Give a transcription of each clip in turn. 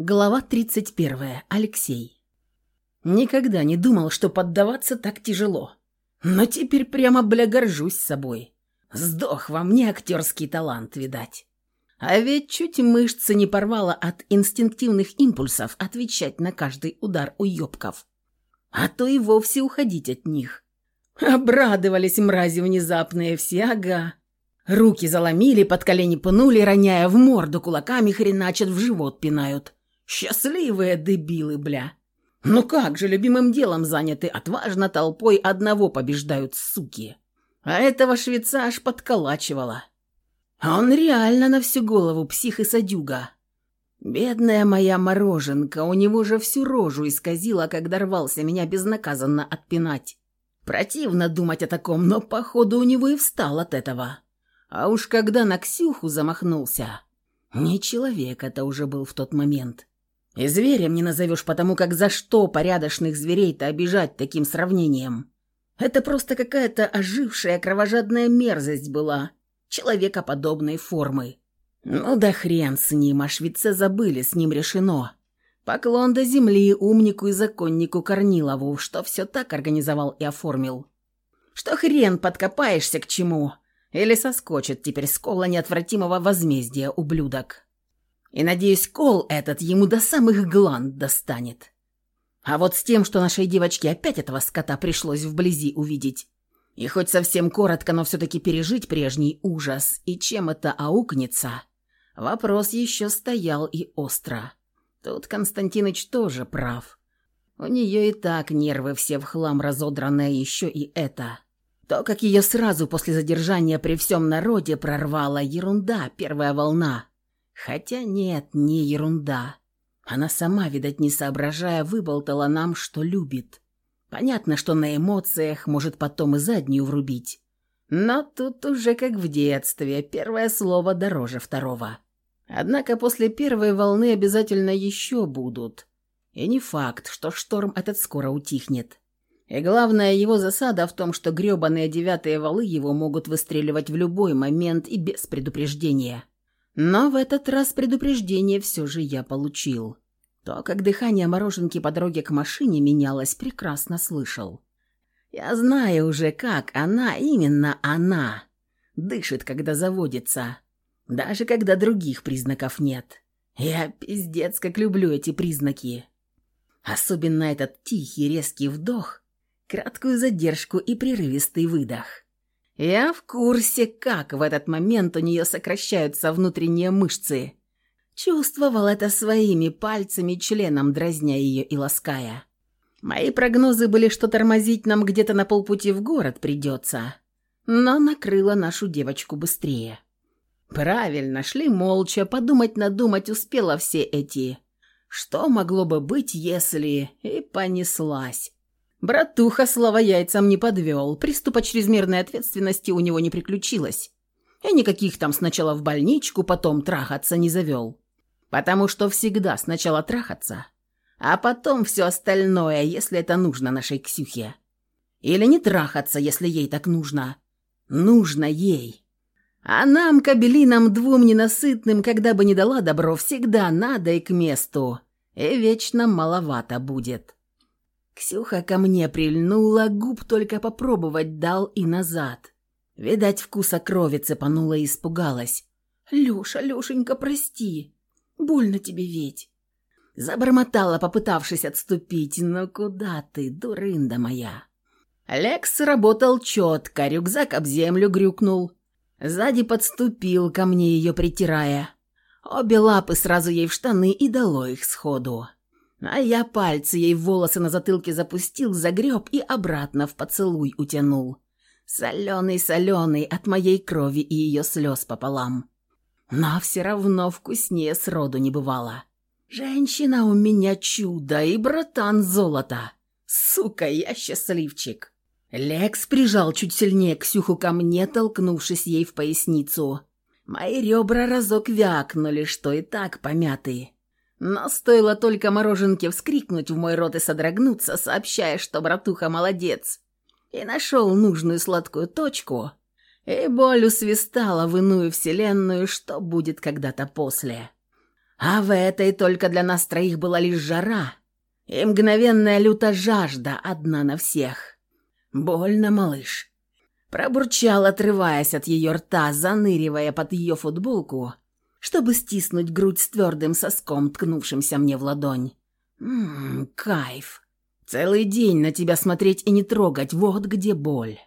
Глава 31. Алексей. Никогда не думал, что поддаваться так тяжело. Но теперь прямо, бля, горжусь собой. Сдох во мне актерский талант, видать. А ведь чуть мышцы не порвало от инстинктивных импульсов отвечать на каждый удар уёбков. А то и вовсе уходить от них. Обрадовались мрази внезапные все, ага. Руки заломили, под колени пнули, роняя в морду кулаками, хреначат в живот пинают. Счастливые дебилы, бля. Ну как же, любимым делом заняты, отважно толпой одного побеждают, суки. А этого швеца аж подколачивало. Он реально на всю голову псих и садюга. Бедная моя мороженка, у него же всю рожу исказила, когда рвался меня безнаказанно отпинать. Противно думать о таком, но походу у него и встал от этого. А уж когда на Ксюху замахнулся... Не человек это уже был в тот момент. И зверем не назовешь, потому как за что порядочных зверей-то обижать таким сравнением? Это просто какая-то ожившая кровожадная мерзость была, человекоподобной формы. Ну да хрен с ним, о швеце забыли, с ним решено. Поклон до земли умнику и законнику Корнилову, что все так организовал и оформил. Что хрен подкопаешься к чему? Или соскочит теперь с кола неотвратимого возмездия, ублюдок. И, надеюсь, кол этот ему до самых гланд достанет. А вот с тем, что нашей девочке опять этого скота пришлось вблизи увидеть, и хоть совсем коротко, но все-таки пережить прежний ужас, и чем это аукнется, вопрос еще стоял и остро. Тут Константиныч тоже прав. У нее и так нервы все в хлам разодранные, еще и это. То, как ее сразу после задержания при всем народе прорвала ерунда, первая волна. Хотя нет, не ерунда. Она сама, видать, не соображая, выболтала нам, что любит. Понятно, что на эмоциях может потом и заднюю врубить. Но тут уже как в детстве, первое слово дороже второго. Однако после первой волны обязательно еще будут. И не факт, что шторм этот скоро утихнет. И главная его засада в том, что грёбаные девятые валы его могут выстреливать в любой момент и без предупреждения. Но в этот раз предупреждение все же я получил. То, как дыхание мороженки по дороге к машине менялось, прекрасно слышал. Я знаю уже, как она, именно она, дышит, когда заводится, даже когда других признаков нет. Я пиздец как люблю эти признаки. Особенно этот тихий резкий вдох, краткую задержку и прерывистый выдох. Я в курсе, как в этот момент у нее сокращаются внутренние мышцы. Чувствовал это своими пальцами, членом дразня ее и лаская. Мои прогнозы были, что тормозить нам где-то на полпути в город придется. Но накрыло нашу девочку быстрее. Правильно, шли молча, подумать-надумать успела все эти. Что могло бы быть, если... И понеслась. Братуха слова яйцам не подвел, приступа чрезмерной ответственности у него не приключилось. И никаких там сначала в больничку, потом трахаться не завел. Потому что всегда сначала трахаться, а потом все остальное, если это нужно нашей Ксюхе. Или не трахаться, если ей так нужно. Нужно ей. А нам, кабелинам двум ненасытным, когда бы не дала добро, всегда надо и к месту. И вечно маловато будет. Ксюха ко мне прильнула, губ только попробовать дал и назад. Видать, вкуса крови цепанула и испугалась. «Лёша, Лёшенька, прости. Больно тебе ведь». Забормотала, попытавшись отступить. «Но куда ты, дурында моя?» Лекс работал четко, рюкзак об землю грюкнул. Сзади подступил ко мне ее притирая. Обе лапы сразу ей в штаны и дало их сходу. А я пальцы ей волосы на затылке запустил, загреб и обратно в поцелуй утянул. Соленый-соленый от моей крови и ее слез пополам. Но все равно вкуснее сроду не бывало. Женщина у меня чудо и братан золото. Сука, я счастливчик. Лекс прижал чуть сильнее Ксюху ко мне, толкнувшись ей в поясницу. Мои ребра разок вякнули, что и так помятые. Но стоило только мороженке вскрикнуть в мой рот и содрогнуться, сообщая, что братуха молодец, и нашел нужную сладкую точку, и боль усвистала в иную вселенную, что будет когда-то после. А в этой только для нас троих была лишь жара и мгновенная лютая жажда одна на всех. Больно, малыш. Пробурчал, отрываясь от ее рта, заныривая под ее футболку, чтобы стиснуть грудь с твердым соском, ткнувшимся мне в ладонь. Ммм, кайф. Целый день на тебя смотреть и не трогать, вот где боль.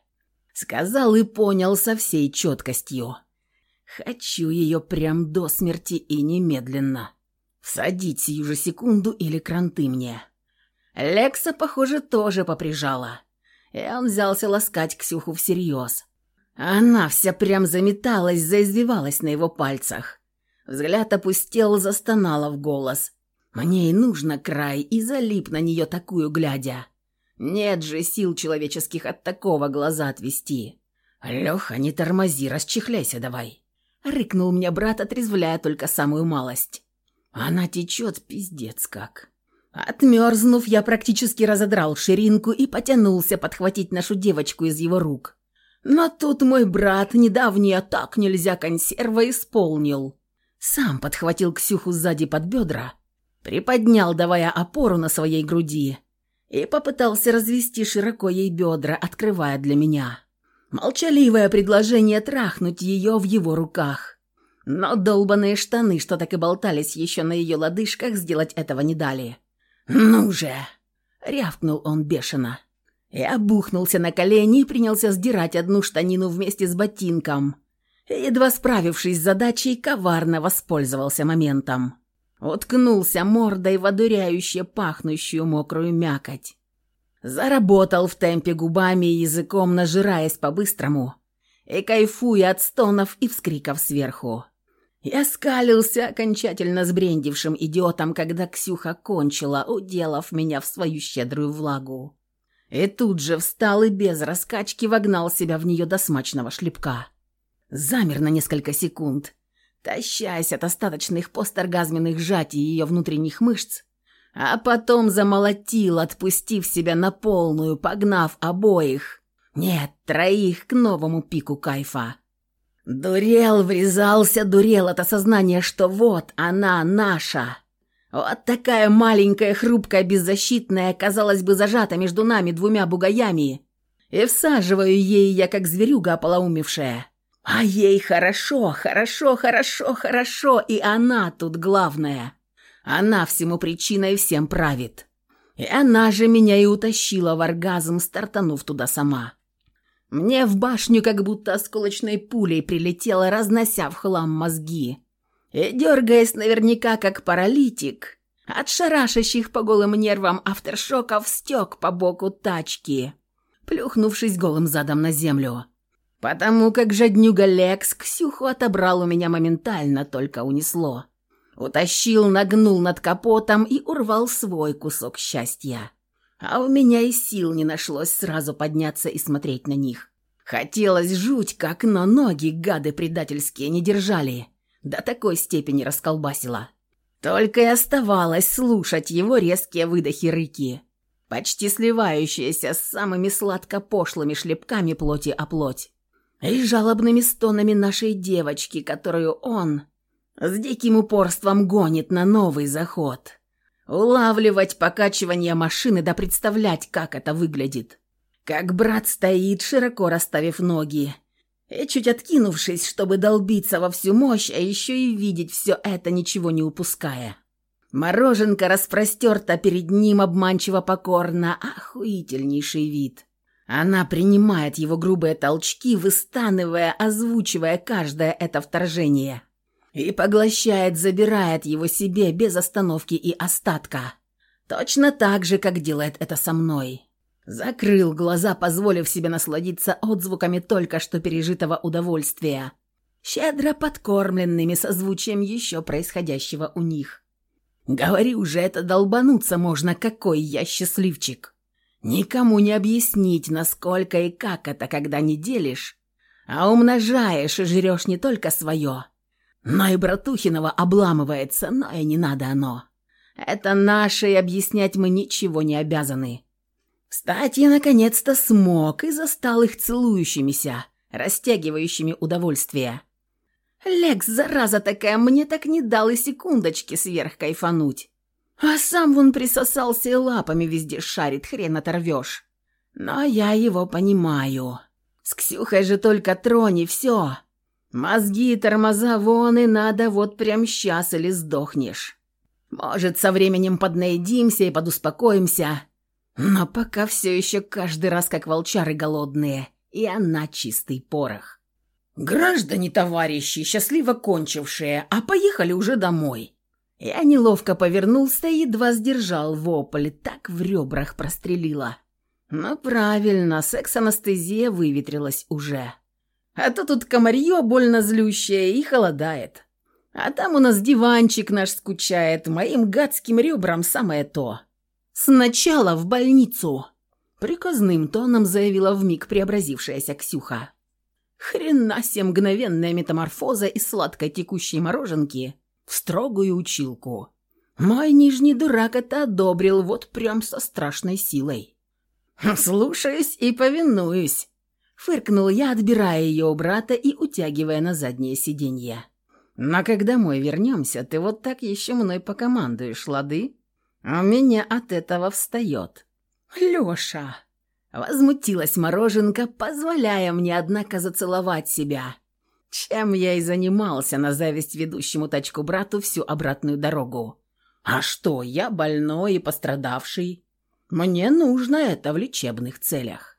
Сказал и понял со всей четкостью. Хочу ее прям до смерти и немедленно. Всадить сию же секунду или кранты мне. Лекса, похоже, тоже поприжала. И он взялся ласкать Ксюху всерьез. Она вся прям заметалась, заизвивалась на его пальцах. Взгляд опустел, застонала в голос. Мне и нужно край, и залип на нее такую глядя. Нет же сил человеческих от такого глаза отвести. «Леха, не тормози, расчехляйся давай!» Рыкнул мне брат, отрезвляя только самую малость. Она течет пиздец как. Отмерзнув, я практически разодрал ширинку и потянулся подхватить нашу девочку из его рук. Но тут мой брат недавний «а так нельзя» консерва исполнил. Сам подхватил Ксюху сзади под бедра, приподнял, давая опору на своей груди, и попытался развести широко ей бедра, открывая для меня. Молчаливое предложение трахнуть ее в его руках. Но долбаные штаны, что так и болтались еще на ее лодыжках, сделать этого не дали. «Ну же!» — рявкнул он бешено. Я бухнулся на колени и принялся сдирать одну штанину вместе с ботинком. Едва справившись с задачей, коварно воспользовался моментом. Уткнулся мордой в одуряюще пахнущую мокрую мякоть. Заработал в темпе губами и языком, нажираясь по-быстрому, и кайфуя от стонов и вскриков сверху. Я скалился окончательно сбрендившим идиотом, когда Ксюха кончила, уделав меня в свою щедрую влагу. И тут же встал и без раскачки вогнал себя в нее до смачного шлепка. Замер на несколько секунд, тащась от остаточных посторгазменных сжатий ее внутренних мышц, а потом замолотил, отпустив себя на полную, погнав обоих, нет, троих к новому пику кайфа. Дурел, врезался, дурел от осознания, что вот она наша. Вот такая маленькая, хрупкая, беззащитная, казалось бы, зажата между нами двумя бугаями. И всаживаю ей я, как зверюга ополоумевшая. А ей хорошо, хорошо, хорошо, хорошо, и она тут главная. Она всему причина и всем правит. И она же меня и утащила в оргазм, стартанув туда сама. Мне в башню как будто осколочной пулей прилетело, разнося в хлам мозги. И, дергаясь наверняка как паралитик, от шарашащих по голым нервам авторшоков стек по боку тачки, плюхнувшись голым задом на землю. Потому как жаднюга Лекс Ксюху отобрал у меня моментально, только унесло. Утащил, нагнул над капотом и урвал свой кусок счастья. А у меня и сил не нашлось сразу подняться и смотреть на них. Хотелось жуть, как, но ноги гады предательские не держали. До такой степени расколбасило. Только и оставалось слушать его резкие выдохи-рыки, почти сливающиеся с самыми сладко-пошлыми шлепками плоти о плоть. И жалобными стонами нашей девочки, которую он с диким упорством гонит на новый заход. Улавливать покачивание машины да представлять, как это выглядит. Как брат стоит, широко расставив ноги, и чуть откинувшись, чтобы долбиться во всю мощь, а еще и видеть все это, ничего не упуская. Мороженка распростерта перед ним обманчиво покорно, охуительнейший вид. Она принимает его грубые толчки, выстанывая, озвучивая каждое это вторжение и поглощает, забирает его себе без остановки и остатка. Точно так же, как делает это со мной. Закрыл глаза, позволив себе насладиться отзвуками только что пережитого удовольствия, щедро подкормленными созвучием еще происходящего у них. Говори уже, это долбануться можно, какой я счастливчик. Никому не объяснить, насколько и как это, когда не делишь, а умножаешь и жрешь не только свое, но и Братухинова обламывается, но и не надо оно. Это наше, и объяснять мы ничего не обязаны. Встать я наконец-то смог и застал их целующимися, растягивающими удовольствие. Лекс, зараза такая, мне так не дал и секундочки сверх кайфануть. А сам вон присосался и лапами везде шарит, хрен оторвешь. Но я его понимаю. С Ксюхой же только трони, все. Мозги и тормоза вон и надо вот прям сейчас или сдохнешь. Может, со временем поднаедимся и подуспокоимся. Но пока все еще каждый раз как волчары голодные, и она чистый порох. «Граждане, товарищи, счастливо кончившие, а поехали уже домой!» Я неловко повернулся и едва сдержал вопль, так в ребрах прострелила. Но правильно, секс-анестезия выветрилась уже. А то тут комарье больно злющее и холодает. А там у нас диванчик наш скучает, моим гадским ребрам самое то. Сначала в больницу!» Приказным тоном заявила вмиг преобразившаяся Ксюха. Хрена себе мгновенная метаморфоза из сладкой текущей мороженки в строгую училку. Мой нижний дурак это одобрил вот прям со страшной силой. «Слушаюсь и повинуюсь», — фыркнул я, отбирая ее у брата и утягивая на заднее сиденье. «Но когда мы вернемся, ты вот так еще мной покомандуешь, лады? У меня от этого встает». «Леша!» Возмутилась мороженка, позволяя мне, однако, зацеловать себя. Чем я и занимался на зависть ведущему тачку брату всю обратную дорогу. А что, я больной и пострадавший. Мне нужно это в лечебных целях.